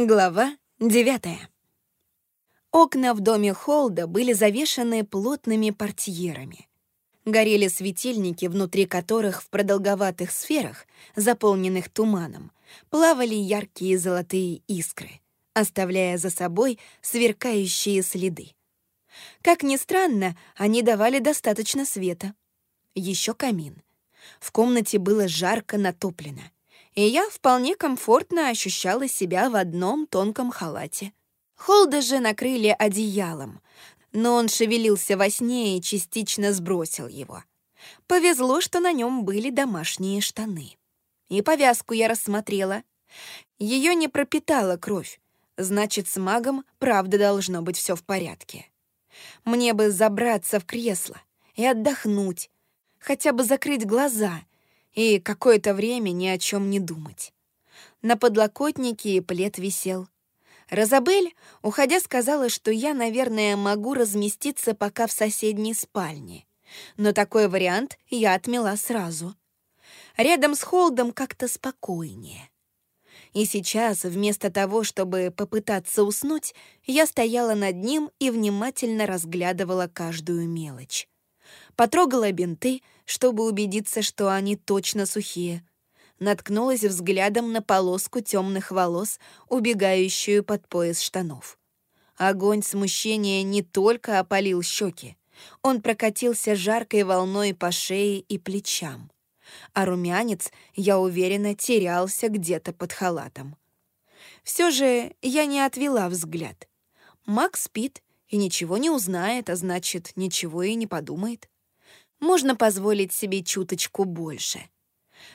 Глава девятая. Окна в доме Холда были завешаны плотными портьерами. Горели светильники, внутри которых в продолговатых сферах, заполненных туманом, плавали яркие золотые искры, оставляя за собой сверкающие следы. Как ни странно, они давали достаточно света. Еще камин. В комнате было жарко натоплено — и я вполне комфортно ощущала себя в одном тонком халате. Холда же накрыли одеялом, но он шевелился во сне и частично сбросил его. Повезло, что на нем были домашние штаны. И повязку я рассмотрела. Ее не пропитала кровь, значит, с магом правда должно быть все в порядке. Мне бы забраться в кресло и отдохнуть, хотя бы закрыть глаза и какое-то время ни о чем не думать. На подлокотнике плед висел. Розабель, уходя, сказала, что я, наверное, могу разместиться пока в соседней спальне. Но такой вариант я отмела сразу. Рядом с Холдом как-то спокойнее. И сейчас, вместо того, чтобы попытаться уснуть, я стояла над ним и внимательно разглядывала каждую мелочь. Потрогала бинты, чтобы убедиться, что они точно сухие. Наткнулась взглядом на полоску темных волос, убегающую под пояс штанов. Огонь смущения не только опалил щеки, он прокатился жаркой волной по шее и плечам. А румянец, я уверена, терялся где-то под халатом. Все же я не отвела взгляд. Макс спит и ничего не узнает, а значит, ничего и не подумает можно позволить себе чуточку больше.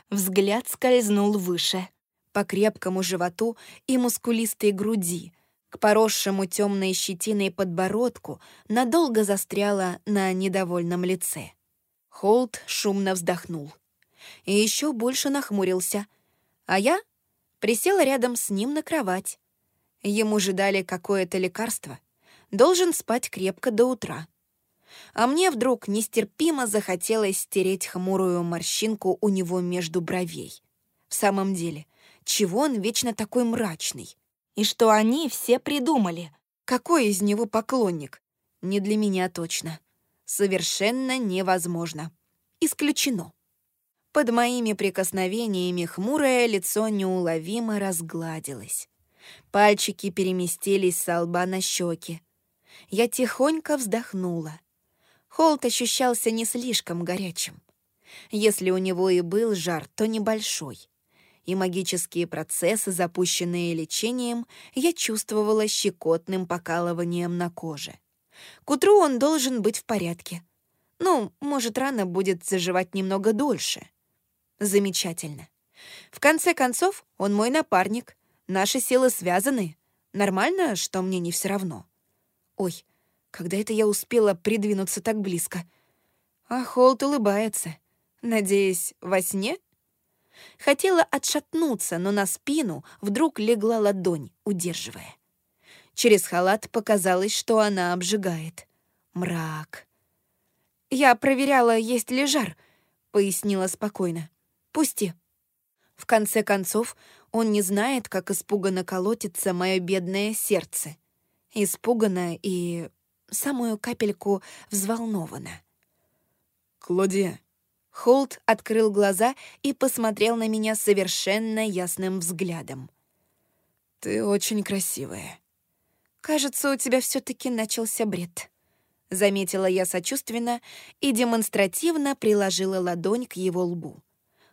Взгляд скользнул выше, по крепкому животу и мускулистой груди, к поросшему темной щетиной подбородку надолго застряла на недовольном лице. Холт шумно вздохнул. И еще больше нахмурился. А я присела рядом с ним на кровать. Ему же дали какое-то лекарство. Должен спать крепко до утра а мне вдруг нестерпимо захотелось стереть хмурую морщинку у него между бровей. В самом деле, чего он вечно такой мрачный? И что они все придумали? Какой из него поклонник? Не для меня точно. Совершенно невозможно. Исключено. Под моими прикосновениями хмурое лицо неуловимо разгладилось. Пальчики переместились с лба на щеки. Я тихонько вздохнула. Холт ощущался не слишком горячим. Если у него и был жар, то небольшой. И магические процессы, запущенные лечением, я чувствовала щекотным покалыванием на коже. К утру он должен быть в порядке. Ну, может, рана будет заживать немного дольше. Замечательно. В конце концов, он мой напарник. Наши силы связаны. Нормально, что мне не все равно. Ой, когда это я успела придвинуться так близко? А Холт улыбается. Надеюсь, во сне? Хотела отшатнуться, но на спину вдруг легла ладонь, удерживая. Через халат показалось, что она обжигает. Мрак. «Я проверяла, есть ли жар», — пояснила спокойно. «Пусти». В конце концов, он не знает, как испуганно колотится мое бедное сердце. Испуганно и самую капельку взволнована. «Клодия». Холт открыл глаза и посмотрел на меня совершенно ясным взглядом. «Ты очень красивая». «Кажется, у тебя все таки начался бред», — заметила я сочувственно и демонстративно приложила ладонь к его лбу.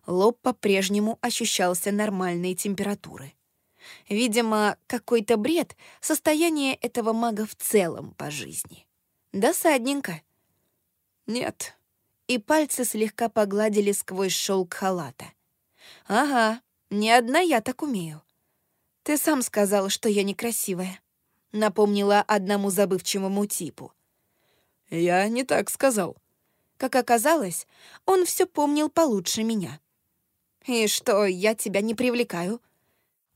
Лоб по-прежнему ощущался нормальной температуры. Видимо, какой-то бред — состояние этого мага в целом по жизни. Досадненько. Нет. И пальцы слегка погладили сквозь шелк халата. Ага, не одна я так умею. Ты сам сказал, что я некрасивая. Напомнила одному забывчивому типу. Я не так сказал. Как оказалось, он все помнил получше меня. И что, я тебя не привлекаю?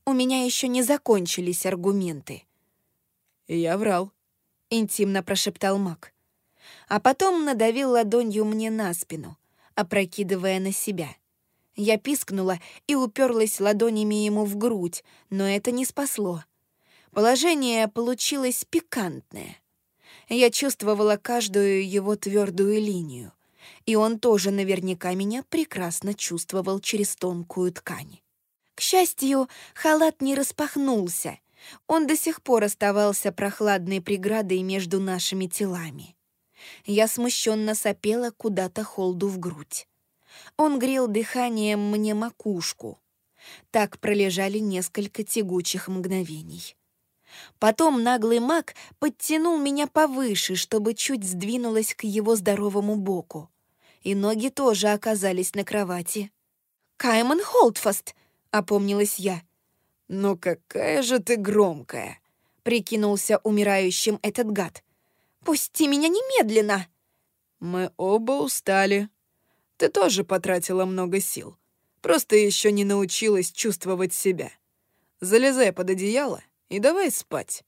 У меня еще не закончились аргументы. «Я врал», — интимно прошептал маг. А потом надавил ладонью мне на спину, опрокидывая на себя. Я пискнула и уперлась ладонями ему в грудь, но это не спасло. Положение получилось пикантное. Я чувствовала каждую его твердую линию, и он тоже наверняка меня прекрасно чувствовал через тонкую ткань. К счастью, халат не распахнулся. Он до сих пор оставался прохладной преградой между нашими телами. Я смущенно сопела куда-то холду в грудь. Он грел дыханием мне макушку. Так пролежали несколько тягучих мгновений. Потом наглый маг подтянул меня повыше, чтобы чуть сдвинулась к его здоровому боку. И ноги тоже оказались на кровати. «Кайман Холдфаст!» — опомнилась я. «Ну какая же ты громкая!» — прикинулся умирающим этот гад. «Пусти меня немедленно!» «Мы оба устали. Ты тоже потратила много сил. Просто еще не научилась чувствовать себя. Залезай под одеяло и давай спать.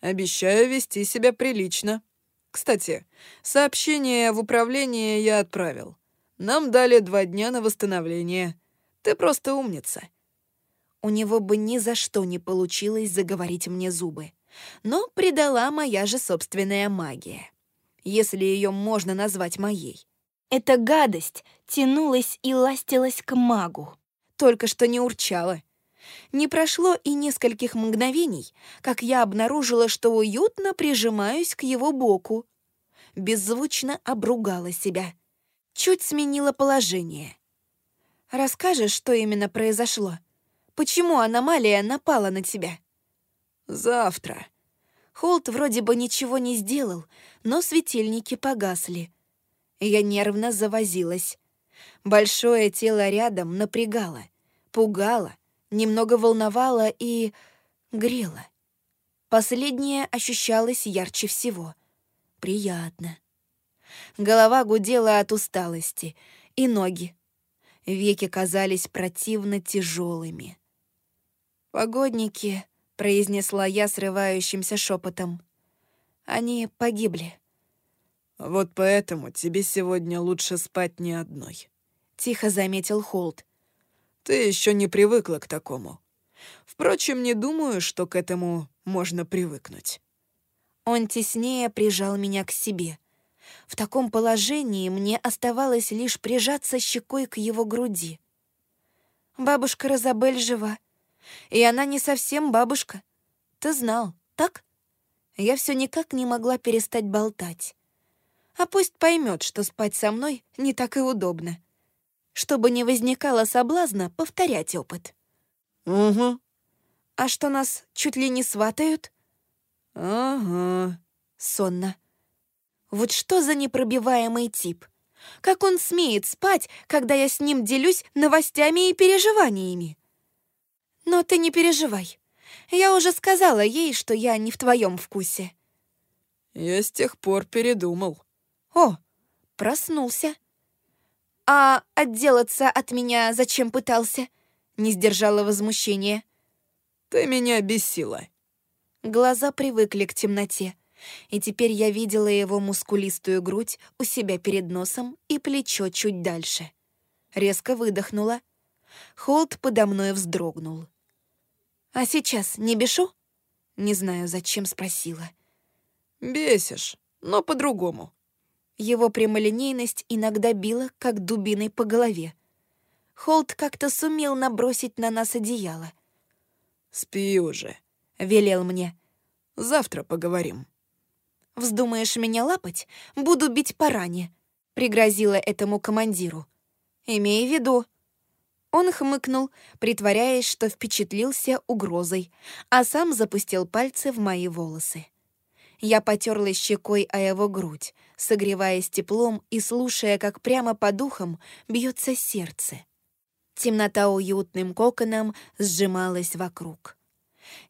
Обещаю вести себя прилично. Кстати, сообщение в управление я отправил. Нам дали два дня на восстановление. Ты просто умница. У него бы ни за что не получилось заговорить мне зубы. Но предала моя же собственная магия. Если ее можно назвать моей. Эта гадость тянулась и ластилась к магу. Только что не урчала. Не прошло и нескольких мгновений, как я обнаружила, что уютно прижимаюсь к его боку. Беззвучно обругала себя. Чуть сменила положение. «Расскажешь, что именно произошло? Почему аномалия напала на тебя?» «Завтра». Холт вроде бы ничего не сделал, но светильники погасли. Я нервно завозилась. Большое тело рядом напрягало, пугало, немного волновало и грело. Последнее ощущалось ярче всего. Приятно. Голова гудела от усталости, и ноги. Веки казались противно тяжелыми. «Погодники», — произнесла я срывающимся шепотом, — «они погибли». «Вот поэтому тебе сегодня лучше спать не одной», — тихо заметил Холт. Ты еще не привыкла к такому. Впрочем, не думаю, что к этому можно привыкнуть». Он теснее прижал меня к себе. В таком положении мне оставалось лишь прижаться щекой к его груди. «Бабушка Розабель жива. И она не совсем бабушка. Ты знал, так?» Я все никак не могла перестать болтать. А пусть поймет, что спать со мной не так и удобно чтобы не возникало соблазна повторять опыт. «Угу». «А что нас чуть ли не сватают?» «Ага», — сонно. «Вот что за непробиваемый тип? Как он смеет спать, когда я с ним делюсь новостями и переживаниями?» «Но ты не переживай. Я уже сказала ей, что я не в твоем вкусе». «Я с тех пор передумал». «О, проснулся». «А отделаться от меня зачем пытался?» Не сдержала возмущения. «Ты меня бесила». Глаза привыкли к темноте, и теперь я видела его мускулистую грудь у себя перед носом и плечо чуть дальше. Резко выдохнула. Холд подо мной вздрогнул. «А сейчас не бешу?» Не знаю, зачем спросила. «Бесишь, но по-другому». Его прямолинейность иногда била, как дубиной по голове. Холт как-то сумел набросить на нас одеяло. «Спи уже», — велел мне. «Завтра поговорим». «Вздумаешь меня лапать? Буду бить по ране», — пригрозила этому командиру. «Имей в виду». Он хмыкнул, притворяясь, что впечатлился угрозой, а сам запустил пальцы в мои волосы. Я потерлась щекой о его грудь, согреваясь теплом и слушая, как прямо по духам бьется сердце. Темнота уютным коконом сжималась вокруг.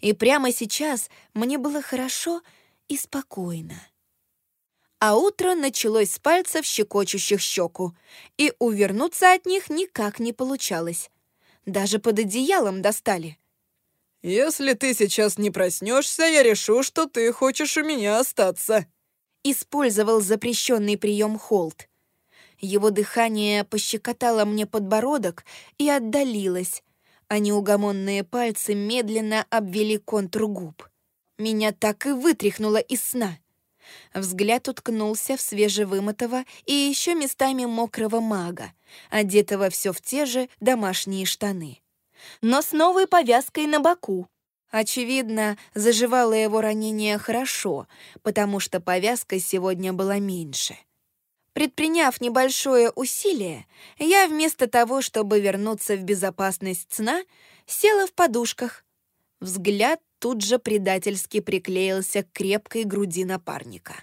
И прямо сейчас мне было хорошо и спокойно. А утро началось с пальцев, щекочущих щеку, и увернуться от них никак не получалось. Даже под одеялом достали. «Если ты сейчас не проснешься, я решу, что ты хочешь у меня остаться», использовал запрещенный прием Холт. Его дыхание пощекотало мне подбородок и отдалилось, а неугомонные пальцы медленно обвели контур губ. Меня так и вытряхнуло из сна. Взгляд уткнулся в свежевымытого и еще местами мокрого мага, одетого все в те же домашние штаны. Но с новой повязкой на боку. Очевидно, заживало его ранение хорошо, потому что повязка сегодня была меньше. Предприняв небольшое усилие, я вместо того, чтобы вернуться в безопасность сна, села в подушках. Взгляд тут же предательски приклеился к крепкой груди напарника.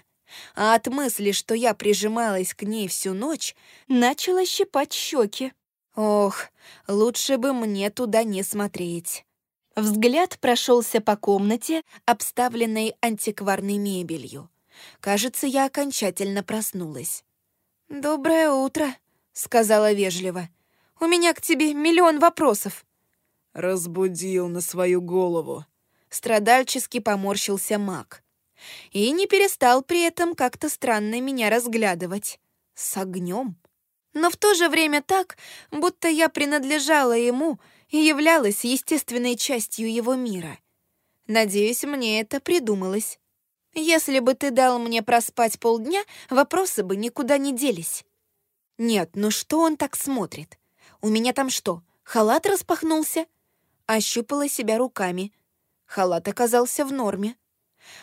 А от мысли, что я прижималась к ней всю ночь, начала щипать щеки. Ох, лучше бы мне туда не смотреть. Взгляд прошелся по комнате, обставленной антикварной мебелью. Кажется, я окончательно проснулась. «Доброе утро», — сказала вежливо. «У меня к тебе миллион вопросов». «Разбудил на свою голову», — страдальчески поморщился маг. И не перестал при этом как-то странно меня разглядывать. С огнем. Но в то же время так, будто я принадлежала ему и являлась естественной частью его мира. Надеюсь, мне это придумалось. Если бы ты дал мне проспать полдня, вопросы бы никуда не делись. Нет, ну что он так смотрит? У меня там что, халат распахнулся? Ощупала себя руками. Халат оказался в норме.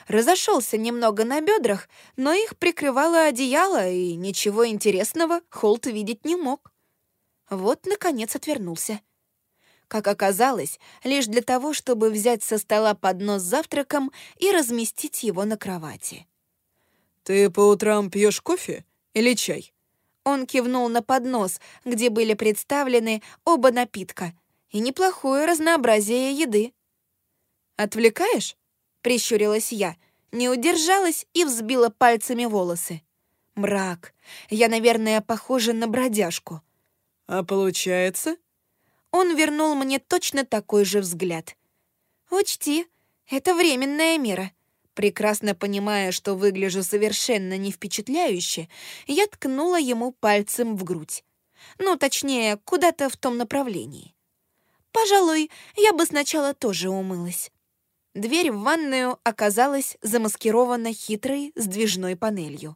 Разошелся немного на бедрах, но их прикрывало одеяло, и ничего интересного Холт видеть не мог. Вот, наконец, отвернулся как оказалось, лишь для того, чтобы взять со стола поднос с завтраком и разместить его на кровати. «Ты по утрам пьешь кофе или чай?» Он кивнул на поднос, где были представлены оба напитка и неплохое разнообразие еды. «Отвлекаешь?» — прищурилась я, не удержалась и взбила пальцами волосы. «Мрак. Я, наверное, похожа на бродяжку». «А получается?» он вернул мне точно такой же взгляд. «Учти, это временная мера». Прекрасно понимая, что выгляжу совершенно не впечатляюще, я ткнула ему пальцем в грудь. Ну, точнее, куда-то в том направлении. Пожалуй, я бы сначала тоже умылась. Дверь в ванную оказалась замаскирована хитрой сдвижной панелью.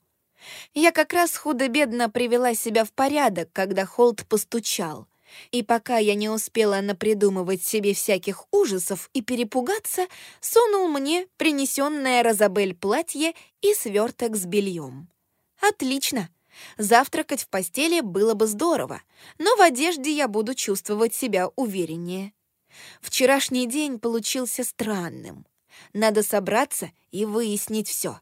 Я как раз худо-бедно привела себя в порядок, когда Холт постучал. И пока я не успела напридумывать себе всяких ужасов и перепугаться, сунул мне принесенное Розабель платье и сверток с бельем. Отлично! Завтракать в постели было бы здорово, но в одежде я буду чувствовать себя увереннее. Вчерашний день получился странным. Надо собраться и выяснить все.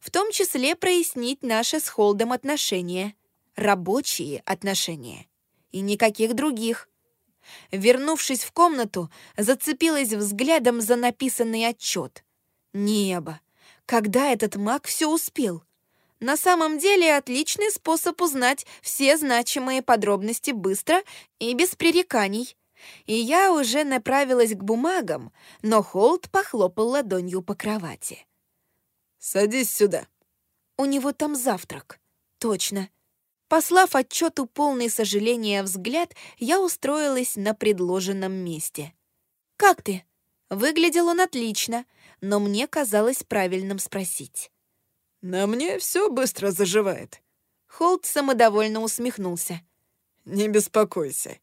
В том числе прояснить наши с Холдом отношения. Рабочие отношения и никаких других. Вернувшись в комнату, зацепилась взглядом за написанный отчет. Небо! Когда этот маг все успел? На самом деле отличный способ узнать все значимые подробности быстро и без пререканий. И я уже направилась к бумагам, но Холд похлопал ладонью по кровати. «Садись сюда». У него там завтрак. Точно. Послав отчету полный сожаления взгляд, я устроилась на предложенном месте. «Как ты?» Выглядел он отлично, но мне казалось правильным спросить. «На мне все быстро заживает». Холт самодовольно усмехнулся. «Не беспокойся».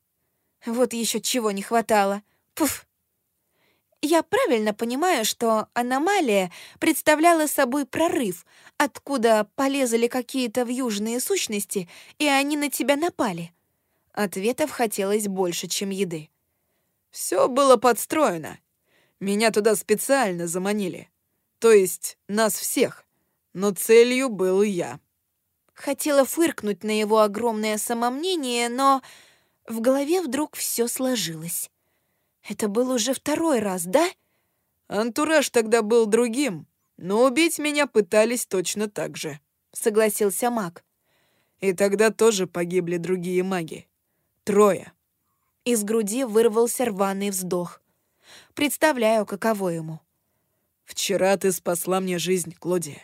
Вот еще чего не хватало. Пуф! Я правильно понимаю, что аномалия представляла собой прорыв, откуда полезли какие-то вьюжные сущности, и они на тебя напали? Ответов хотелось больше, чем еды. Все было подстроено. Меня туда специально заманили. То есть нас всех. Но целью был я. Хотела фыркнуть на его огромное самомнение, но в голове вдруг все сложилось. Это был уже второй раз, да? Антураж тогда был другим, но убить меня пытались точно так же, согласился маг. И тогда тоже погибли другие маги. Трое. Из груди вырвался рваный вздох. Представляю, каково ему. Вчера ты спасла мне жизнь, Клодия.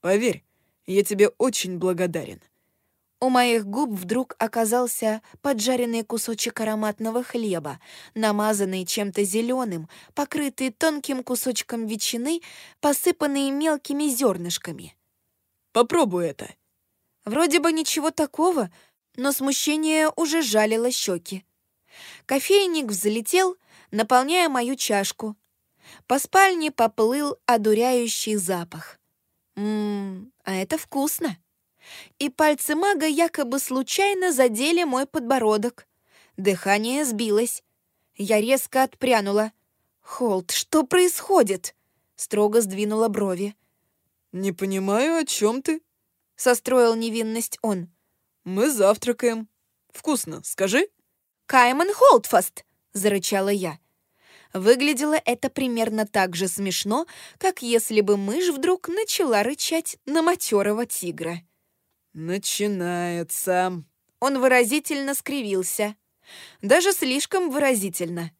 Поверь, я тебе очень благодарен. У моих губ вдруг оказался поджаренный кусочек ароматного хлеба, намазанный чем-то зеленым, покрытый тонким кусочком ветчины, посыпанный мелкими зернышками. «Попробуй это». Вроде бы ничего такого, но смущение уже жалило щеки. Кофейник взлетел, наполняя мою чашку. По спальне поплыл одуряющий запах. Ммм, а это вкусно и пальцы мага якобы случайно задели мой подбородок. Дыхание сбилось. Я резко отпрянула. «Холт, что происходит?» Строго сдвинула брови. «Не понимаю, о чем ты?» Состроил невинность он. «Мы завтракаем. Вкусно, скажи». «Кайман Холтфаст!» — зарычала я. Выглядело это примерно так же смешно, как если бы мышь вдруг начала рычать на матерого тигра. «Начинается». Он выразительно скривился. Даже слишком выразительно.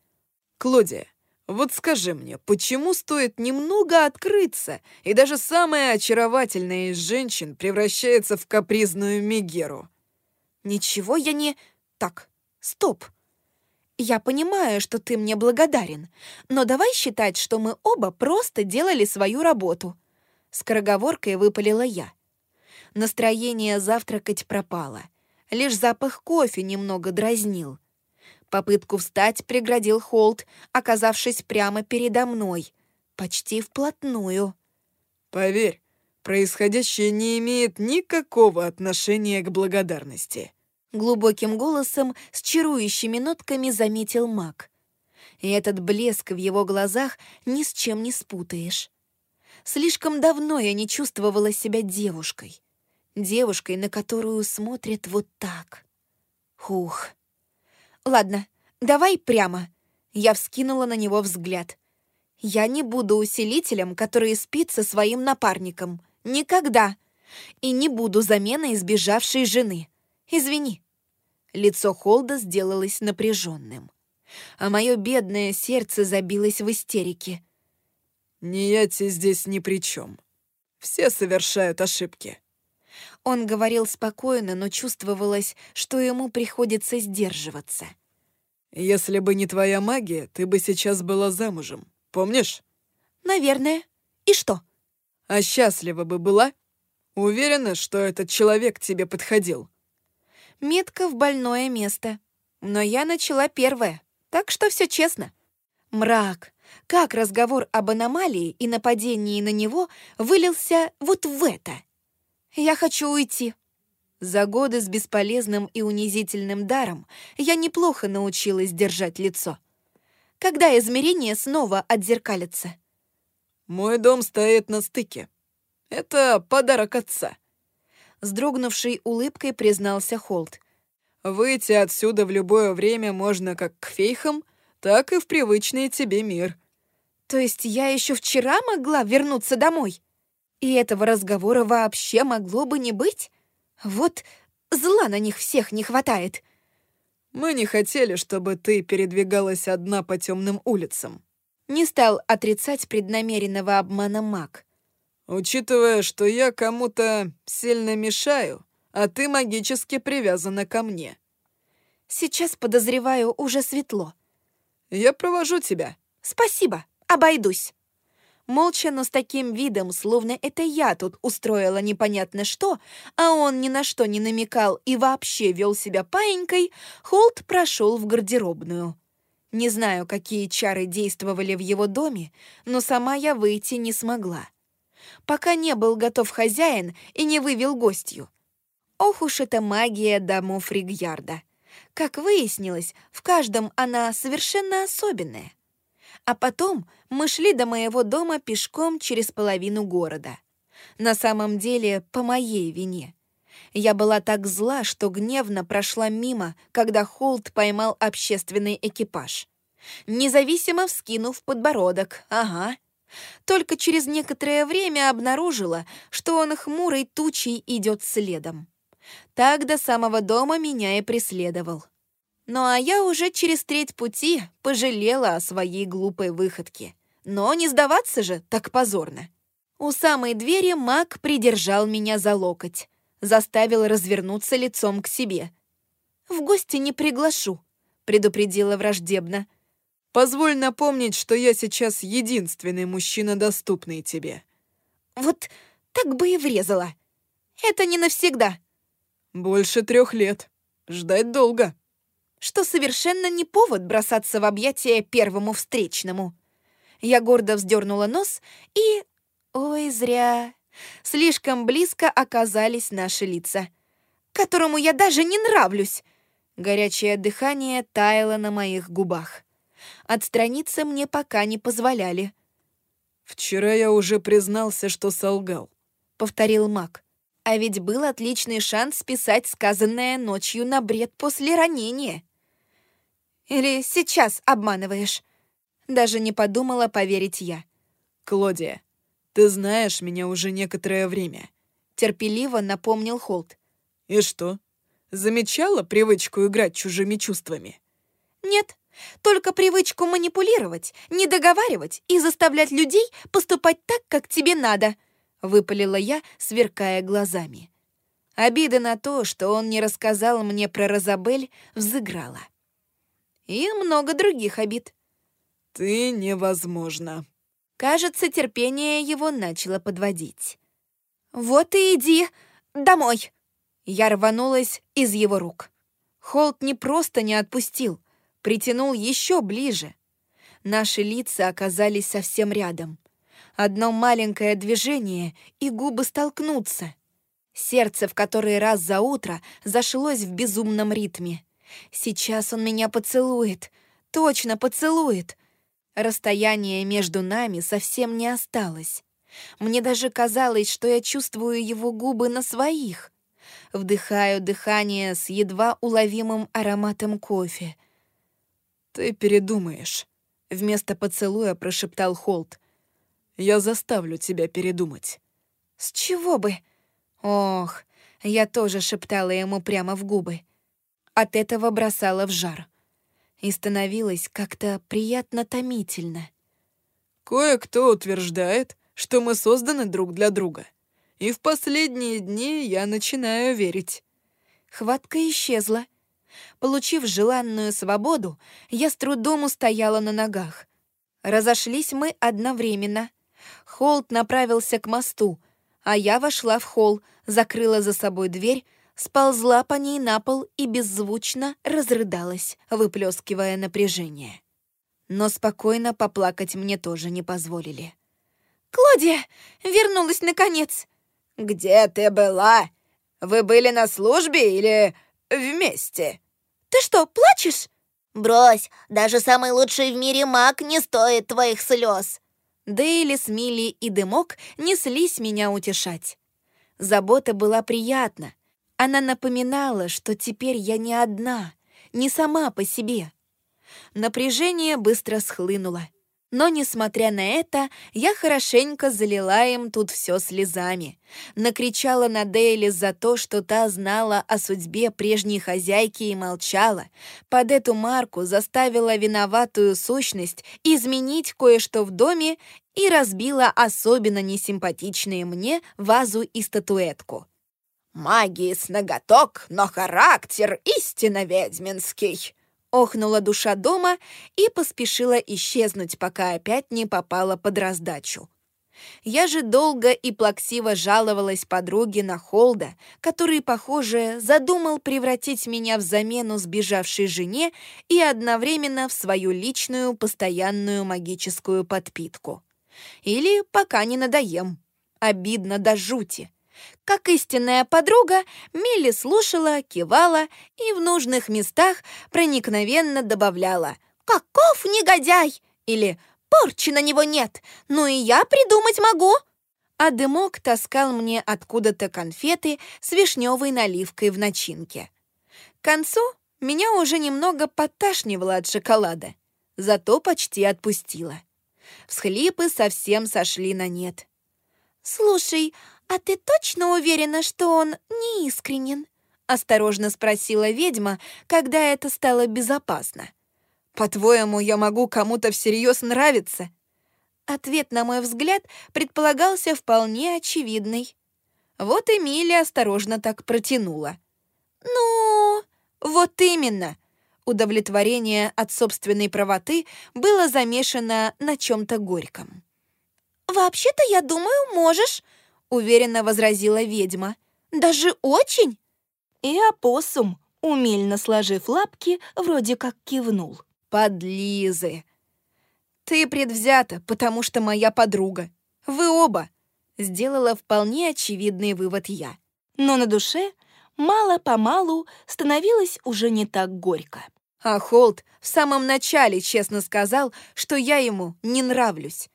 «Клодия, вот скажи мне, почему стоит немного открыться, и даже самая очаровательная из женщин превращается в капризную Мегеру?» «Ничего я не... Так, стоп. Я понимаю, что ты мне благодарен, но давай считать, что мы оба просто делали свою работу». Скороговоркой выпалила я. Настроение завтракать пропало. Лишь запах кофе немного дразнил. Попытку встать преградил Холт, оказавшись прямо передо мной. Почти вплотную. «Поверь, происходящее не имеет никакого отношения к благодарности», глубоким голосом с чарующими нотками заметил маг. И этот блеск в его глазах ни с чем не спутаешь. Слишком давно я не чувствовала себя девушкой девушкой, на которую смотрят вот так. Хух. Ладно, давай прямо. Я вскинула на него взгляд. Я не буду усилителем, который спит со своим напарником. Никогда. И не буду заменой сбежавшей жены. Извини. Лицо Холда сделалось напряженным. А мое бедное сердце забилось в истерике. «Не тебе здесь ни при чем. Все совершают ошибки. Он говорил спокойно, но чувствовалось, что ему приходится сдерживаться. «Если бы не твоя магия, ты бы сейчас была замужем. Помнишь?» «Наверное. И что?» «А счастлива бы была? Уверена, что этот человек тебе подходил?» Метка в больное место. Но я начала первая, так что все честно. Мрак. Как разговор об аномалии и нападении на него вылился вот в это? Я хочу уйти. За годы с бесполезным и унизительным даром я неплохо научилась держать лицо. Когда измерения снова отзеркалятся? «Мой дом стоит на стыке. Это подарок отца», — с дрогнувшей улыбкой признался Холт. «Выйти отсюда в любое время можно как к фейхам, так и в привычный тебе мир». «То есть я еще вчера могла вернуться домой?» И этого разговора вообще могло бы не быть? Вот зла на них всех не хватает. Мы не хотели, чтобы ты передвигалась одна по темным улицам. Не стал отрицать преднамеренного обмана маг. Учитывая, что я кому-то сильно мешаю, а ты магически привязана ко мне. Сейчас, подозреваю, уже светло. Я провожу тебя. Спасибо, обойдусь. Молча, но с таким видом, словно это я тут устроила непонятно что, а он ни на что не намекал и вообще вел себя паенькой, Холт прошел в гардеробную. Не знаю, какие чары действовали в его доме, но сама я выйти не смогла. Пока не был готов хозяин и не вывел гостью. Ох уж эта магия домов Ригьярда. Как выяснилось, в каждом она совершенно особенная. А потом мы шли до моего дома пешком через половину города. На самом деле, по моей вине. Я была так зла, что гневно прошла мимо, когда Холт поймал общественный экипаж. Независимо вскинув подбородок, ага. Только через некоторое время обнаружила, что он хмурой тучей идет следом. Так до самого дома меня и преследовал. Ну а я уже через треть пути пожалела о своей глупой выходке. Но не сдаваться же так позорно. У самой двери маг придержал меня за локоть. заставил развернуться лицом к себе. «В гости не приглашу», — предупредила враждебно. «Позволь напомнить, что я сейчас единственный мужчина, доступный тебе». «Вот так бы и врезала. Это не навсегда». «Больше трех лет. Ждать долго». Что совершенно не повод бросаться в объятия первому встречному. Я гордо вздернула нос и... Ой, зря. Слишком близко оказались наши лица. Которому я даже не нравлюсь. Горячее дыхание таяло на моих губах. Отстраниться мне пока не позволяли. «Вчера я уже признался, что солгал», — повторил маг. А ведь был отличный шанс списать сказанное ночью на бред после ранения. Или сейчас обманываешь? Даже не подумала поверить я. «Клодия, ты знаешь меня уже некоторое время», — терпеливо напомнил Холт. «И что, замечала привычку играть чужими чувствами?» «Нет, только привычку манипулировать, не договаривать и заставлять людей поступать так, как тебе надо», — выпалила я, сверкая глазами. Обида на то, что он не рассказал мне про Розабель, взыграла. И много других обид. «Ты невозможно». Кажется, терпение его начало подводить. «Вот и иди домой!» Я рванулась из его рук. Холт не просто не отпустил, притянул еще ближе. Наши лица оказались совсем рядом. Одно маленькое движение, и губы столкнутся. Сердце в который раз за утро зашлось в безумном ритме. Сейчас он меня поцелует, точно поцелует. Расстояние между нами совсем не осталось. Мне даже казалось, что я чувствую его губы на своих. Вдыхаю дыхание с едва уловимым ароматом кофе — «Ты передумаешь», — вместо поцелуя прошептал Холт. «Я заставлю тебя передумать». «С чего бы?» «Ох, я тоже шептала ему прямо в губы. От этого бросала в жар. И становилось как-то приятно томительно. «Кое-кто утверждает, что мы созданы друг для друга. И в последние дни я начинаю верить». Хватка исчезла, Получив желанную свободу, я с трудом устояла на ногах. Разошлись мы одновременно. Холт направился к мосту, а я вошла в холл, закрыла за собой дверь, сползла по ней на пол и беззвучно разрыдалась, выплескивая напряжение. Но спокойно поплакать мне тоже не позволили. «Клодия! Вернулась наконец!» «Где ты была? Вы были на службе или вместе?» Ты что, плачешь?» «Брось, даже самый лучший в мире маг не стоит твоих слез!» Дейли с Милли и Дымок неслись меня утешать. Забота была приятна. Она напоминала, что теперь я не одна, не сама по себе. Напряжение быстро схлынуло. Но, несмотря на это, я хорошенько залила им тут все слезами. Накричала на Дейли за то, что та знала о судьбе прежней хозяйки и молчала. Под эту марку заставила виноватую сущность изменить кое-что в доме и разбила особенно несимпатичные мне вазу и статуэтку. «Магии с ноготок, но характер истинно ведьминский», Охнула душа дома и поспешила исчезнуть, пока опять не попала под раздачу. Я же долго и плаксиво жаловалась подруге на Холда, который, похоже, задумал превратить меня в замену сбежавшей жене и одновременно в свою личную постоянную магическую подпитку. Или пока не надоем. Обидно до жути. Как истинная подруга, Милли слушала, кивала и в нужных местах проникновенно добавляла «Каков негодяй!» или «Порчи на него нет, ну и я придумать могу!» А дымок таскал мне откуда-то конфеты с вишневой наливкой в начинке. К концу меня уже немного подташнивало от шоколада, зато почти отпустила. Всхлипы совсем сошли на нет. «Слушай, «А ты точно уверена, что он не искренен?» — осторожно спросила ведьма, когда это стало безопасно. «По-твоему, я могу кому-то всерьез нравиться?» Ответ, на мой взгляд, предполагался вполне очевидный. Вот Эмилия осторожно так протянула. «Ну, вот именно!» Удовлетворение от собственной правоты было замешано на чем-то горьком. «Вообще-то, я думаю, можешь», — уверенно возразила ведьма. «Даже очень». И опоссум, умельно сложив лапки, вроде как кивнул. «Подлизы!» «Ты предвзята, потому что моя подруга. Вы оба!» Сделала вполне очевидный вывод я. Но на душе мало-помалу становилось уже не так горько. А Холт в самом начале честно сказал, что я ему не нравлюсь.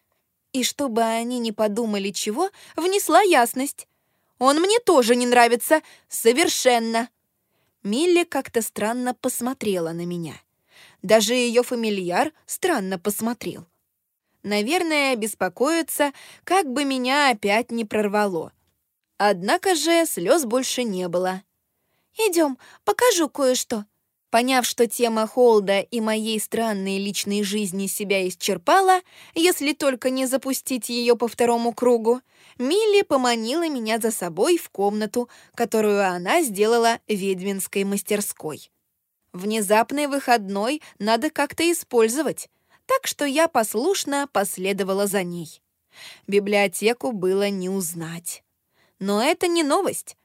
И чтобы они не подумали чего, внесла ясность. Он мне тоже не нравится, совершенно. Милли как-то странно посмотрела на меня. Даже ее фамильяр странно посмотрел. Наверное, беспокоится, как бы меня опять не прорвало. Однако же слез больше не было. «Идем, покажу кое-что», Поняв, что тема Холда и моей странной личной жизни себя исчерпала, если только не запустить ее по второму кругу, Милли поманила меня за собой в комнату, которую она сделала ведьминской мастерской. Внезапный выходной надо как-то использовать, так что я послушно последовала за ней. Библиотеку было не узнать. Но это не новость.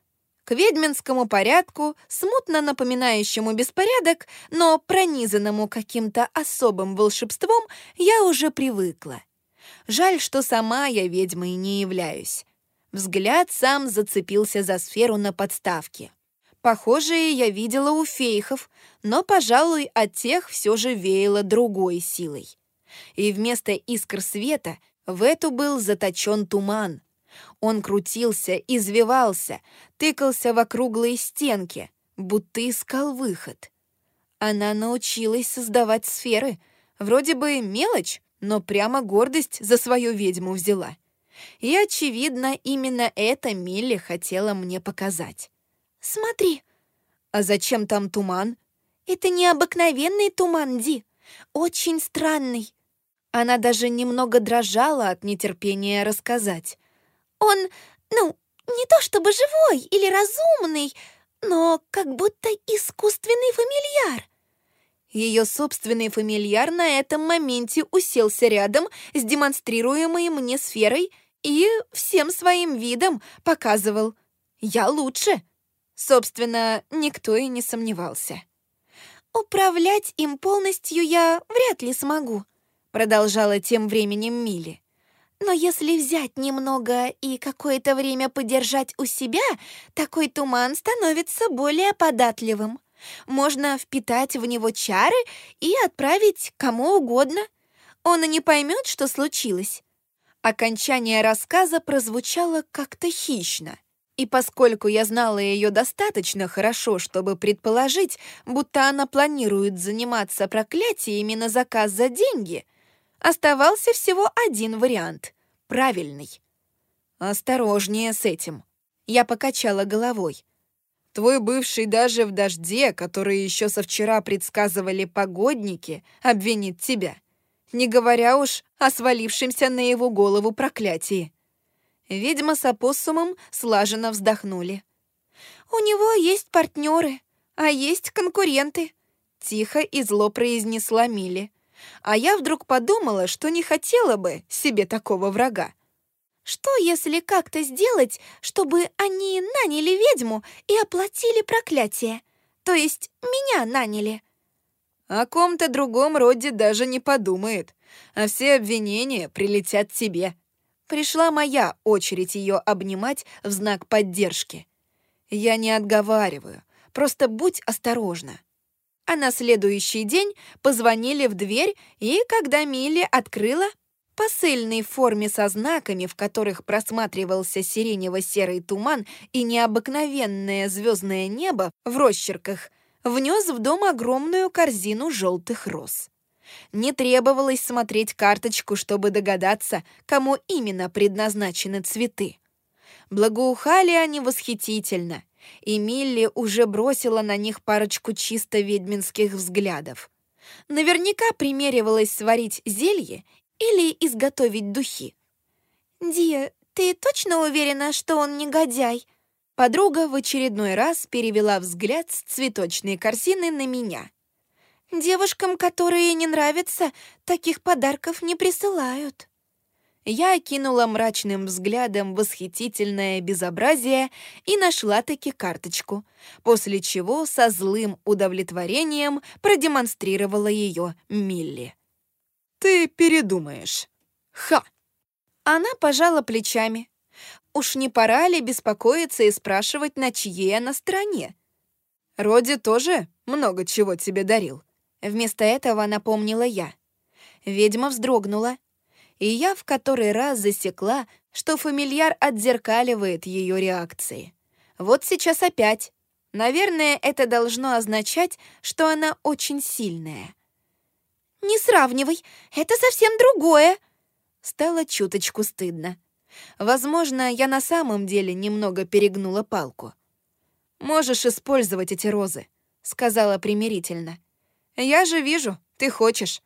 К ведьминскому порядку, смутно напоминающему беспорядок, но пронизанному каким-то особым волшебством, я уже привыкла. Жаль, что сама я ведьмой не являюсь. Взгляд сам зацепился за сферу на подставке. Похожие я видела у фейхов, но, пожалуй, от тех все же веяло другой силой. И вместо искр света в эту был заточен туман, он крутился, извивался, тыкался в округлые стенки, будто искал выход. Она научилась создавать сферы. Вроде бы мелочь, но прямо гордость за свою ведьму взяла. И, очевидно, именно это Милли хотела мне показать. «Смотри!» «А зачем там туман?» «Это необыкновенный туман, Ди. Очень странный». Она даже немного дрожала от нетерпения рассказать. Он, ну, не то чтобы живой или разумный, но как будто искусственный фамильяр. Ее собственный фамильяр на этом моменте уселся рядом с демонстрируемой мне сферой и всем своим видом показывал «Я лучше». Собственно, никто и не сомневался. «Управлять им полностью я вряд ли смогу», продолжала тем временем Милли. Но если взять немного и какое-то время подержать у себя, такой туман становится более податливым. Можно впитать в него чары и отправить кому угодно. Он и не поймет, что случилось. Окончание рассказа прозвучало как-то хищно. И поскольку я знала ее достаточно хорошо, чтобы предположить, будто она планирует заниматься проклятиями на заказ за деньги — Оставался всего один вариант — правильный. «Осторожнее с этим». Я покачала головой. Твой бывший даже в дожде, который еще со вчера предсказывали погодники, обвинит тебя. Не говоря уж о свалившемся на его голову проклятии. Ведьма с опоссумом слаженно вздохнули. «У него есть партнеры, а есть конкуренты», — тихо и зло произнесла Милли. А я вдруг подумала, что не хотела бы себе такого врага. Что, если как-то сделать, чтобы они наняли ведьму и оплатили проклятие? То есть меня наняли?» «О ком-то другом роде даже не подумает, а все обвинения прилетят тебе». Пришла моя очередь ее обнимать в знак поддержки. «Я не отговариваю, просто будь осторожна. А на следующий день позвонили в дверь, и когда Милли открыла, посыльный в форме со знаками, в которых просматривался сиренево-серый туман и необыкновенное звездное небо в росчерках, внес в дом огромную корзину желтых роз. Не требовалось смотреть карточку, чтобы догадаться, кому именно предназначены цветы. Благоухали они восхитительно, и Милли уже бросила на них парочку чисто ведьминских взглядов. Наверняка примеривалась сварить зелье или изготовить духи. «Дия, «Ты точно уверена, что он негодяй?» Подруга в очередной раз перевела взгляд с цветочной корзины на меня. «Девушкам, которые не нравятся, таких подарков не присылают». Я окинула мрачным взглядом восхитительное безобразие и нашла-таки карточку, после чего со злым удовлетворением продемонстрировала ее Милли. «Ты передумаешь. Ха!» Она пожала плечами. Уж не пора ли беспокоиться и спрашивать, на чьей она стороне? Роди тоже много чего тебе дарил. Вместо этого напомнила я. Ведьма вздрогнула, и я в который раз засекла, что фамильяр отзеркаливает ее реакции. Вот сейчас опять. Наверное, это должно означать, что она очень сильная. «Не сравнивай, это совсем другое!» Стало чуточку стыдно. Возможно, я на самом деле немного перегнула палку. «Можешь использовать эти розы», — сказала примирительно. «Я же вижу, ты хочешь».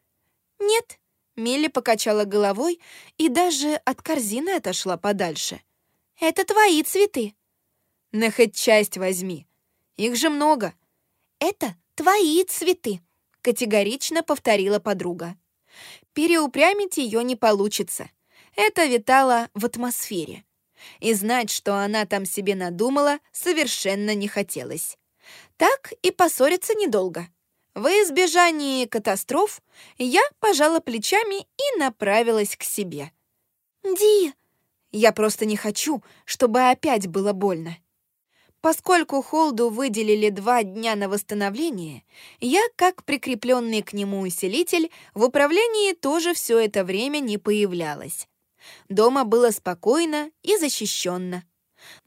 «Нет», Милли покачала головой и даже от корзины отошла подальше. «Это твои цветы». «На хоть часть возьми. Их же много». «Это твои цветы», — категорично повторила подруга. Переупрямить ее не получится. Это витало в атмосфере. И знать, что она там себе надумала, совершенно не хотелось. Так и поссориться недолго. В избежании катастроф я пожала плечами и направилась к себе. «Ди!» Я просто не хочу, чтобы опять было больно. Поскольку Холду выделили два дня на восстановление, я, как прикрепленный к нему усилитель, в управлении тоже все это время не появлялась. Дома было спокойно и защищенно.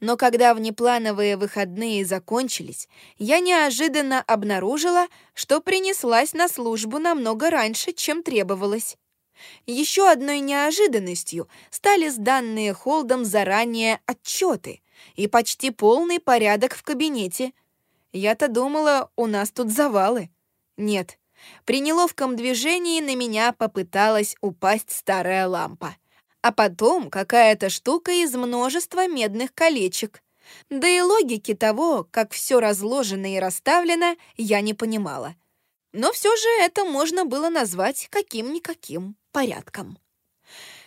Но когда внеплановые выходные закончились, я неожиданно обнаружила, что принеслась на службу намного раньше, чем требовалось. Еще одной неожиданностью стали сданные Холдом заранее отчеты и почти полный порядок в кабинете. Я-то думала, у нас тут завалы. Нет, при неловком движении на меня попыталась упасть старая лампа а потом какая-то штука из множества медных колечек. Да и логики того, как все разложено и расставлено, я не понимала. Но все же это можно было назвать каким-никаким порядком.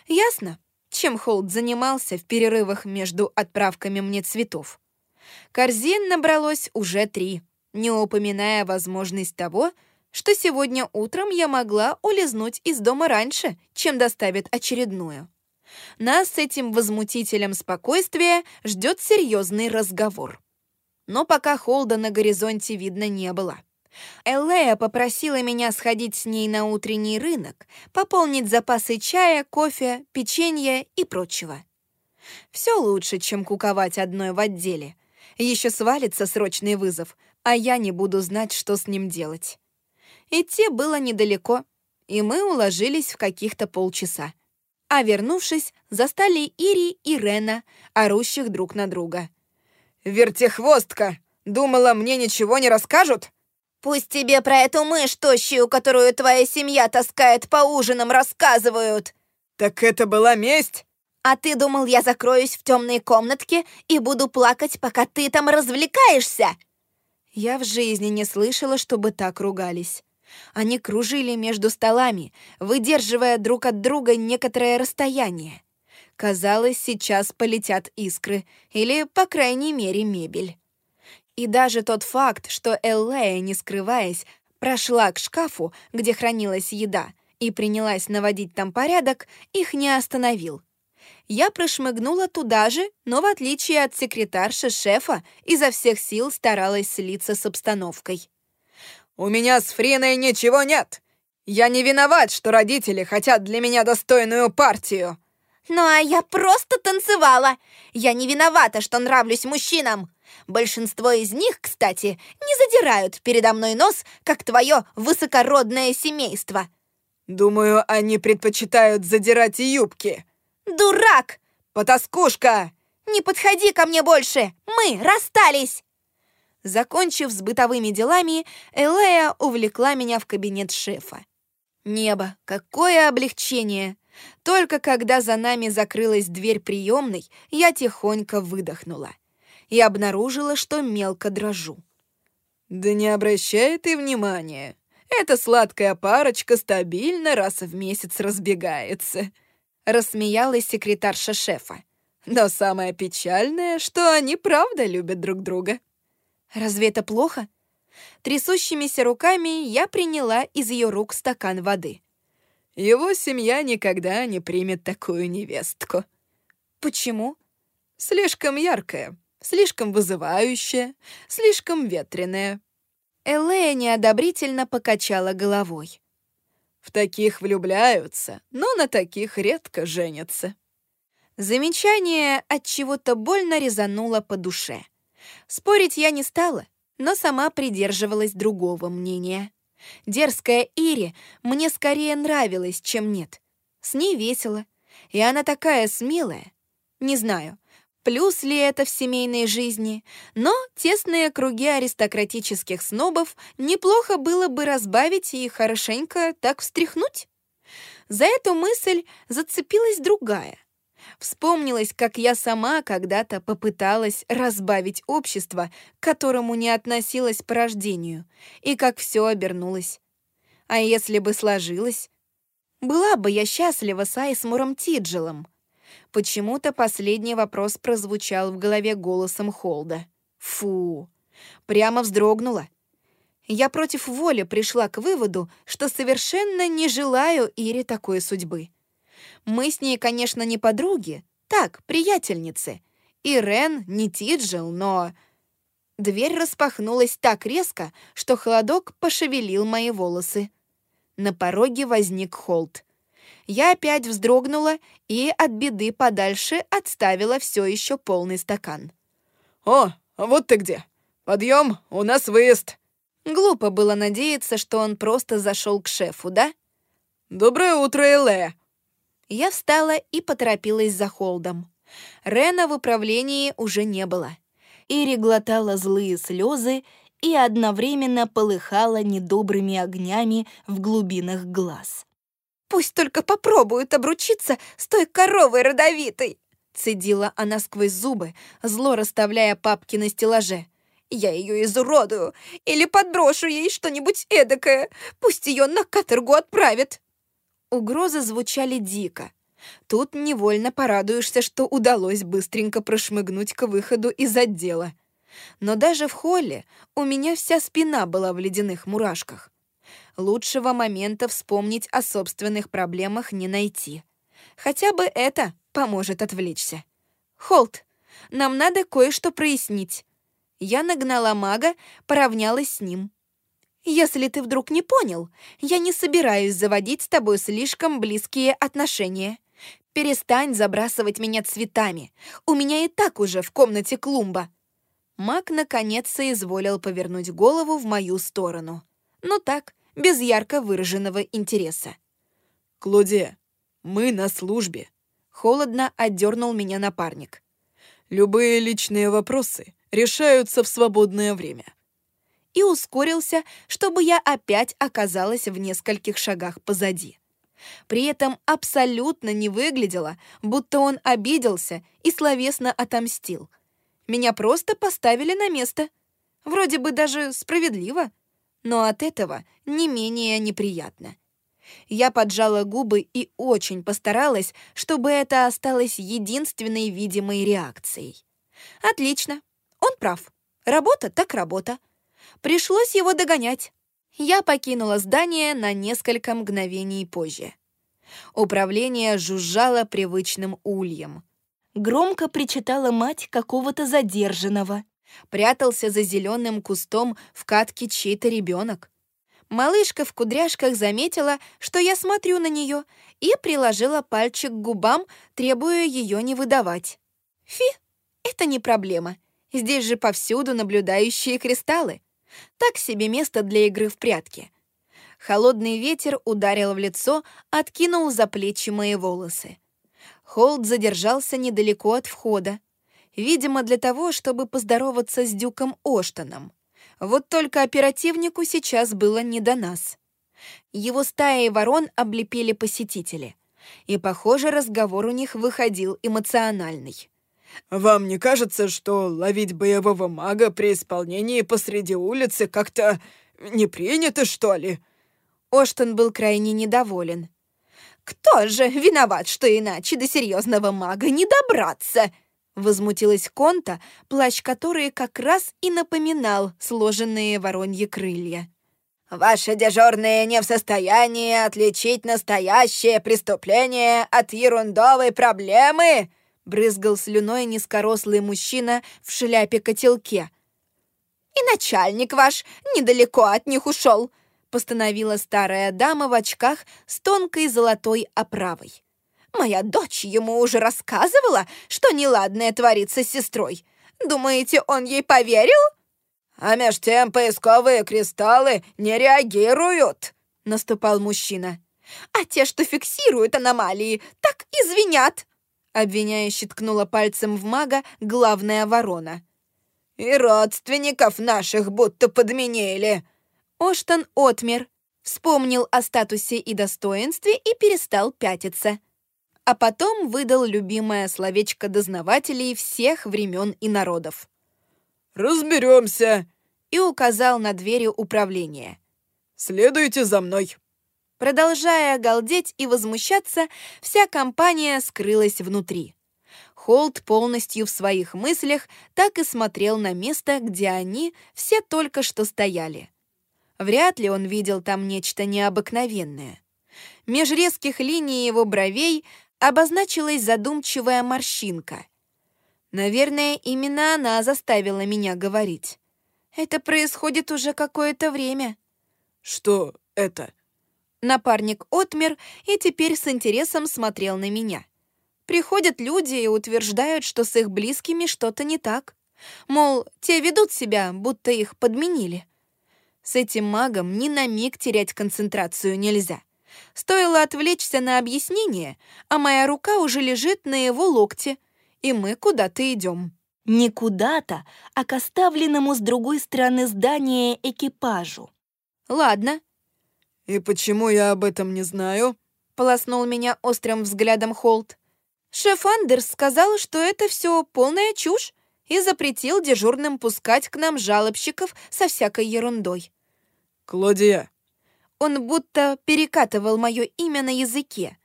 Ясно, чем Холд занимался в перерывах между отправками мне цветов. Корзин набралось уже три, не упоминая возможность того, что сегодня утром я могла улизнуть из дома раньше, чем доставят очередную. Нас с этим возмутителем спокойствия ждет серьезный разговор. Но пока Холда на горизонте видно не было. Эллея попросила меня сходить с ней на утренний рынок, пополнить запасы чая, кофе, печенья и прочего. Все лучше, чем куковать одной в отделе. Еще свалится срочный вызов, а я не буду знать, что с ним делать. Идти было недалеко, и мы уложились в каких-то полчаса а вернувшись, застали Ири и Рена, орущих друг на друга. «Вертехвостка! Думала, мне ничего не расскажут?» «Пусть тебе про эту мышь тощую, которую твоя семья таскает по ужинам, рассказывают!» «Так это была месть?» «А ты думал, я закроюсь в темной комнатке и буду плакать, пока ты там развлекаешься?» Я в жизни не слышала, чтобы так ругались. Они кружили между столами, выдерживая друг от друга некоторое расстояние. Казалось, сейчас полетят искры, или, по крайней мере, мебель. И даже тот факт, что Эллея, не скрываясь, прошла к шкафу, где хранилась еда, и принялась наводить там порядок, их не остановил. Я прошмыгнула туда же, но в отличие от секретарши шефа, изо всех сил старалась слиться с обстановкой. «У меня с Фриной ничего нет. Я не виноват, что родители хотят для меня достойную партию». «Ну а я просто танцевала. Я не виновата, что нравлюсь мужчинам. Большинство из них, кстати, не задирают передо мной нос, как твое высокородное семейство». «Думаю, они предпочитают задирать юбки». «Дурак!» «Потаскушка!» «Не подходи ко мне больше! Мы расстались!» Закончив с бытовыми делами, Элея увлекла меня в кабинет шефа. Небо, какое облегчение! Только когда за нами закрылась дверь приемной, я тихонько выдохнула и обнаружила, что мелко дрожу. «Да не обращай ты внимания. Эта сладкая парочка стабильно раз в месяц разбегается», — рассмеялась секретарша шефа. «Но самое печальное, что они правда любят друг друга». «Разве это плохо?» Трясущимися руками я приняла из ее рук стакан воды. Его семья никогда не примет такую невестку. Почему? Слишком яркая, слишком вызывающая, слишком ветреная. Элея неодобрительно покачала головой. В таких влюбляются, но на таких редко женятся. Замечание от чего-то больно резануло по душе. Спорить я не стала, но сама придерживалась другого мнения. Дерзкая Ири мне скорее нравилась, чем нет. С ней весело, и она такая смелая. Не знаю, плюс ли это в семейной жизни, но тесные круги аристократических снобов неплохо было бы разбавить и хорошенько так встряхнуть. За эту мысль зацепилась другая — Вспомнилось, как я сама когда-то попыталась разбавить общество, к которому не относилась по рождению, и как все обернулось. А если бы сложилось? Была бы я счастлива с Айсмуром Тиджелом. Почему-то последний вопрос прозвучал в голове голосом Холда. Фу! Прямо вздрогнула. Я против воли пришла к выводу, что совершенно не желаю Ире такой судьбы. Мы с ней, конечно, не подруги, так, приятельницы. И Рен не Тиджел, но... Дверь распахнулась так резко, что холодок пошевелил мои волосы. На пороге возник Холт. Я опять вздрогнула и от беды подальше отставила все еще полный стакан. «О, вот ты где! Подъем, у нас выезд!» Глупо было надеяться, что он просто зашел к шефу, да? «Доброе утро, Эле!» Я встала и поторопилась за Холдом. Рена в управлении уже не было. Ири глотала злые слезы и одновременно полыхала недобрыми огнями в глубинах глаз. «Пусть только попробуют обручиться с той коровой родовитой!» Цедила она сквозь зубы, зло расставляя папки на стеллаже. «Я ее изуродую или подброшу ей что-нибудь эдакое. Пусть ее на каторгу отправят!» Угрозы звучали дико. Тут невольно порадуешься, что удалось быстренько прошмыгнуть к выходу из отдела. Но даже в холле у меня вся спина была в ледяных мурашках. Лучшего момента вспомнить о собственных проблемах не найти. Хотя бы это поможет отвлечься. «Холт, нам надо кое-что прояснить». Я нагнала мага, поравнялась с ним. Если ты вдруг не понял, я не собираюсь заводить с тобой слишком близкие отношения. Перестань забрасывать меня цветами. У меня и так уже в комнате клумба». Мак наконец соизволил повернуть голову в мою сторону. Ну так, без ярко выраженного интереса. «Клодия, мы на службе», — холодно отдернул меня напарник. «Любые личные вопросы решаются в свободное время и ускорился, чтобы я опять оказалась в нескольких шагах позади. При этом абсолютно не выглядело, будто он обиделся и словесно отомстил. Меня просто поставили на место. Вроде бы даже справедливо, но от этого не менее неприятно. Я поджала губы и очень постаралась, чтобы это осталось единственной видимой реакцией. Отлично, он прав. Работа так работа. Пришлось его догонять. Я покинула здание на несколько мгновений позже. Управление жужжало привычным ульем. Громко причитала мать какого-то задержанного. Прятался за зеленым кустом в катке чей-то ребенок. Малышка в кудряшках заметила, что я смотрю на нее, и приложила пальчик к губам, требуя ее не выдавать. Фи, это не проблема. Здесь же повсюду наблюдающие кристаллы. Так себе место для игры в прятки. Холодный ветер ударил в лицо, откинул за плечи мои волосы. Холд задержался недалеко от входа. Видимо, для того, чтобы поздороваться с Дюком Оштоном. Вот только оперативнику сейчас было не до нас. Его стаи ворон облепили посетители. И, похоже, разговор у них выходил эмоциональный. «Вам не кажется, что ловить боевого мага при исполнении посреди улицы как-то не принято, что ли?» Оштон был крайне недоволен. «Кто же виноват, что иначе до серьезного мага не добраться?» Возмутилась Конта, плащ которой как раз и напоминал сложенные вороньи крылья. «Ваши дежурные не в состоянии отличить настоящее преступление от ерундовой проблемы!» Брызгал слюной низкорослый мужчина в шляпе-котелке. «И начальник ваш недалеко от них ушел!» постановила старая дама в очках с тонкой золотой оправой. «Моя дочь ему уже рассказывала, что неладное творится с сестрой. Думаете, он ей поверил?» «А меж тем поисковые кристаллы не реагируют», — наступал мужчина. «А те, что фиксируют аномалии, так извинят», — обвиняюще ткнула пальцем в мага главная ворона. «И родственников наших будто подменили», Оштон отмер, вспомнил о статусе и достоинстве и перестал пятиться. А потом выдал любимое словечко дознавателей всех времен и народов. «Разберемся!» и указал на двери управления. «Следуйте за мной!» Продолжая галдеть и возмущаться, вся компания скрылась внутри. Холт полностью в своих мыслях так и смотрел на место, где они все только что стояли. Вряд ли он видел там нечто необыкновенное. Меж резких линий его бровей обозначилась задумчивая морщинка. Наверное, именно она заставила меня говорить. Это происходит уже какое-то время. Что это? Напарник отмер и теперь с интересом смотрел на меня. Приходят люди и утверждают, что с их близкими что-то не так. Мол, те ведут себя, будто их подменили. С этим магом ни на миг терять концентрацию нельзя. Стоило отвлечься на объяснение, а моя рука уже лежит на его локте, и мы куда-то идем. Не куда-то, а к оставленному с другой стороны здания экипажу. Ладно. «И почему я об этом не знаю?» — полоснул меня острым взглядом Холт. Шеф Андерс сказал, что это все полная чушь и запретил дежурным пускать к нам жалобщиков со всякой ерундой. «Клодия!» Он будто перекатывал мое имя на языке,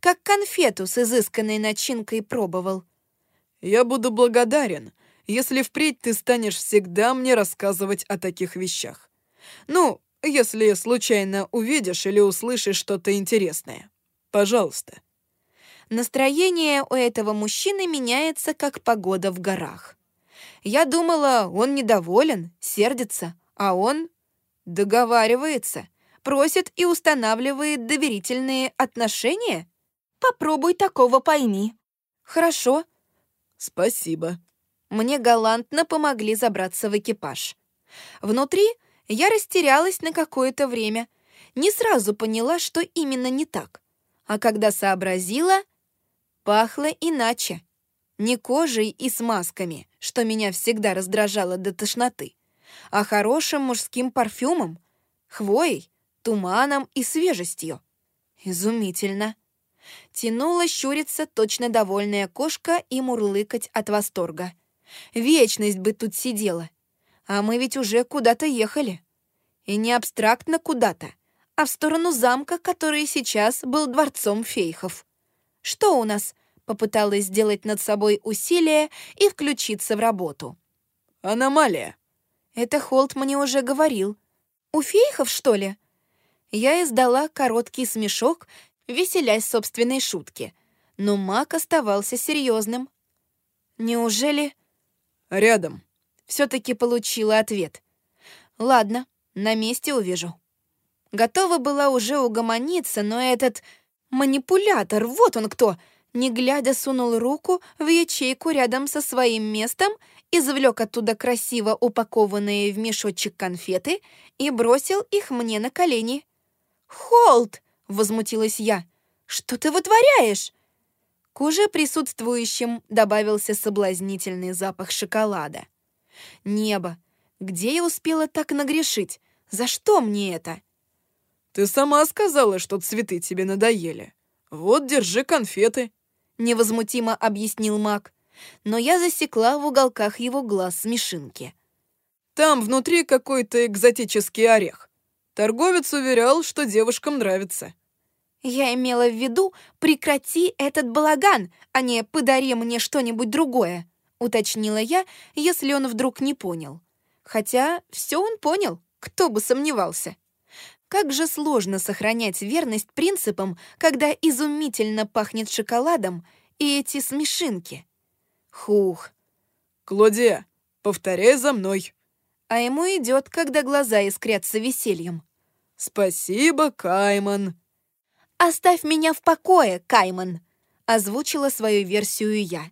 как конфету с изысканной начинкой пробовал. «Я буду благодарен, если впредь ты станешь всегда мне рассказывать о таких вещах. Ну, если случайно увидишь или услышишь что-то интересное. Пожалуйста». Настроение у этого мужчины меняется, как погода в горах. Я думала, он недоволен, сердится, а он Договаривается, просит и устанавливает доверительные отношения? Попробуй такого пойми. Хорошо. Спасибо. Мне галантно помогли забраться в экипаж. Внутри я растерялась на какое-то время, не сразу поняла, что именно не так. А когда сообразила, пахло иначе. Не кожей и смазками, что меня всегда раздражало до тошноты, а хорошим мужским парфюмом, хвоей, туманом и свежестью. Изумительно. Тянула щуриться точно довольная кошка и мурлыкать от восторга. Вечность бы тут сидела. А мы ведь уже куда-то ехали. И не абстрактно куда-то, а в сторону замка, который сейчас был дворцом фейхов. Что у нас? Попыталась сделать над собой усилие и включиться в работу. «Аномалия», это Холт мне уже говорил. У фейхов, что ли? Я издала короткий смешок, веселясь собственной шутке. Но маг оставался серьезным. Неужели... Рядом. Все-таки получила ответ. Ладно, на месте увижу. Готова была уже угомониться, но этот манипулятор, вот он кто, не глядя сунул руку в ячейку рядом со своим местом извлек оттуда красиво упакованные в мешочек конфеты и бросил их мне на колени. «Холд!» — возмутилась я. «Что ты вытворяешь?» К уже присутствующим добавился соблазнительный запах шоколада. «Небо! Где я успела так нагрешить? За что мне это?» «Ты сама сказала, что цветы тебе надоели. Вот, держи конфеты», — невозмутимо объяснил маг. Но я засекла в уголках его глаз смешинки. «Там внутри какой-то экзотический орех. Торговец уверял, что девушкам нравится». Я имела в виду «прекрати этот балаган», а не «подари мне что-нибудь другое», — уточнила я, если он вдруг не понял. Хотя все он понял, кто бы сомневался. Как же сложно сохранять верность принципам, когда изумительно пахнет шоколадом и эти смешинки. Хух. «Клодия, повторяй за мной». А ему идет, когда глаза искрятся весельем. «Спасибо, Кайман». «Оставь меня в покое, Кайман», — озвучила свою версию я.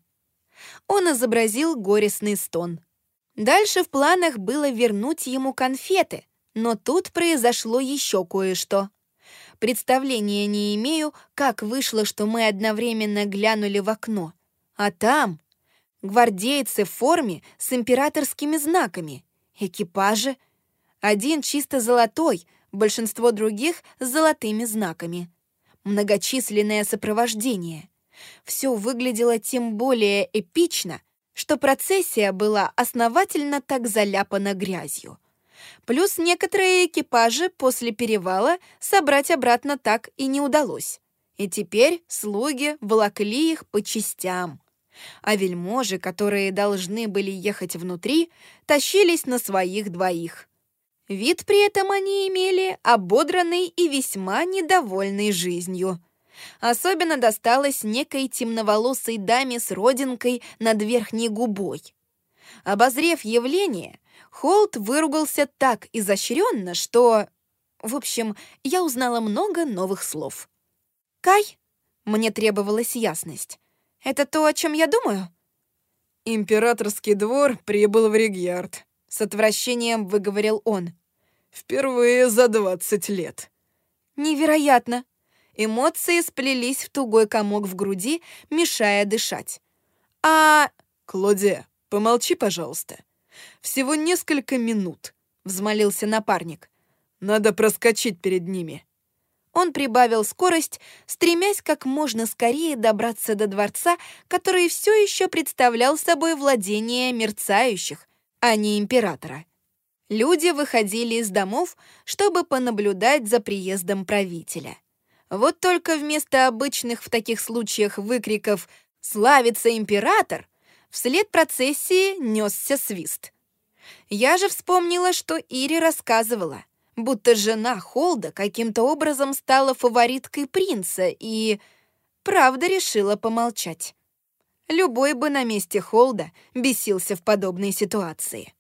Он изобразил горестный стон. Дальше в планах было вернуть ему конфеты, но тут произошло еще кое-что. Представления не имею, как вышло, что мы одновременно глянули в окно. А там гвардейцы в форме с императорскими знаками, экипажи. Один чисто золотой, большинство других с золотыми знаками. Многочисленное сопровождение. Все выглядело тем более эпично, что процессия была основательно так заляпана грязью. Плюс некоторые экипажи после перевала собрать обратно так и не удалось. И теперь слуги волокли их по частям. А вельможи, которые должны были ехать внутри, тащились на своих двоих. Вид при этом они имели ободранный и весьма недовольный жизнью. Особенно досталось некой темноволосой даме с родинкой над верхней губой. Обозрев явление, Холт выругался так изощренно, что... В общем, я узнала много новых слов. «Кай?» Мне требовалась ясность. «Это то, о чем я думаю?» «Императорский двор прибыл в Ригьярд», — с отвращением выговорил он. «Впервые за двадцать лет». «Невероятно!» Эмоции сплелись в тугой комок в груди, мешая дышать. «А...» «Клодия, помолчи, пожалуйста. Всего несколько минут», — взмолился напарник. «Надо проскочить перед ними». Он прибавил скорость, стремясь как можно скорее добраться до дворца, который все еще представлял собой владение мерцающих, а не императора. Люди выходили из домов, чтобы понаблюдать за приездом правителя. Вот только вместо обычных в таких случаях выкриков «Славится император!» вслед процессии несся свист. Я же вспомнила, что Ири рассказывала, будто жена Холда каким-то образом стала фавориткой принца и... Правда решила помолчать. Любой бы на месте Холда бесился в подобной ситуации.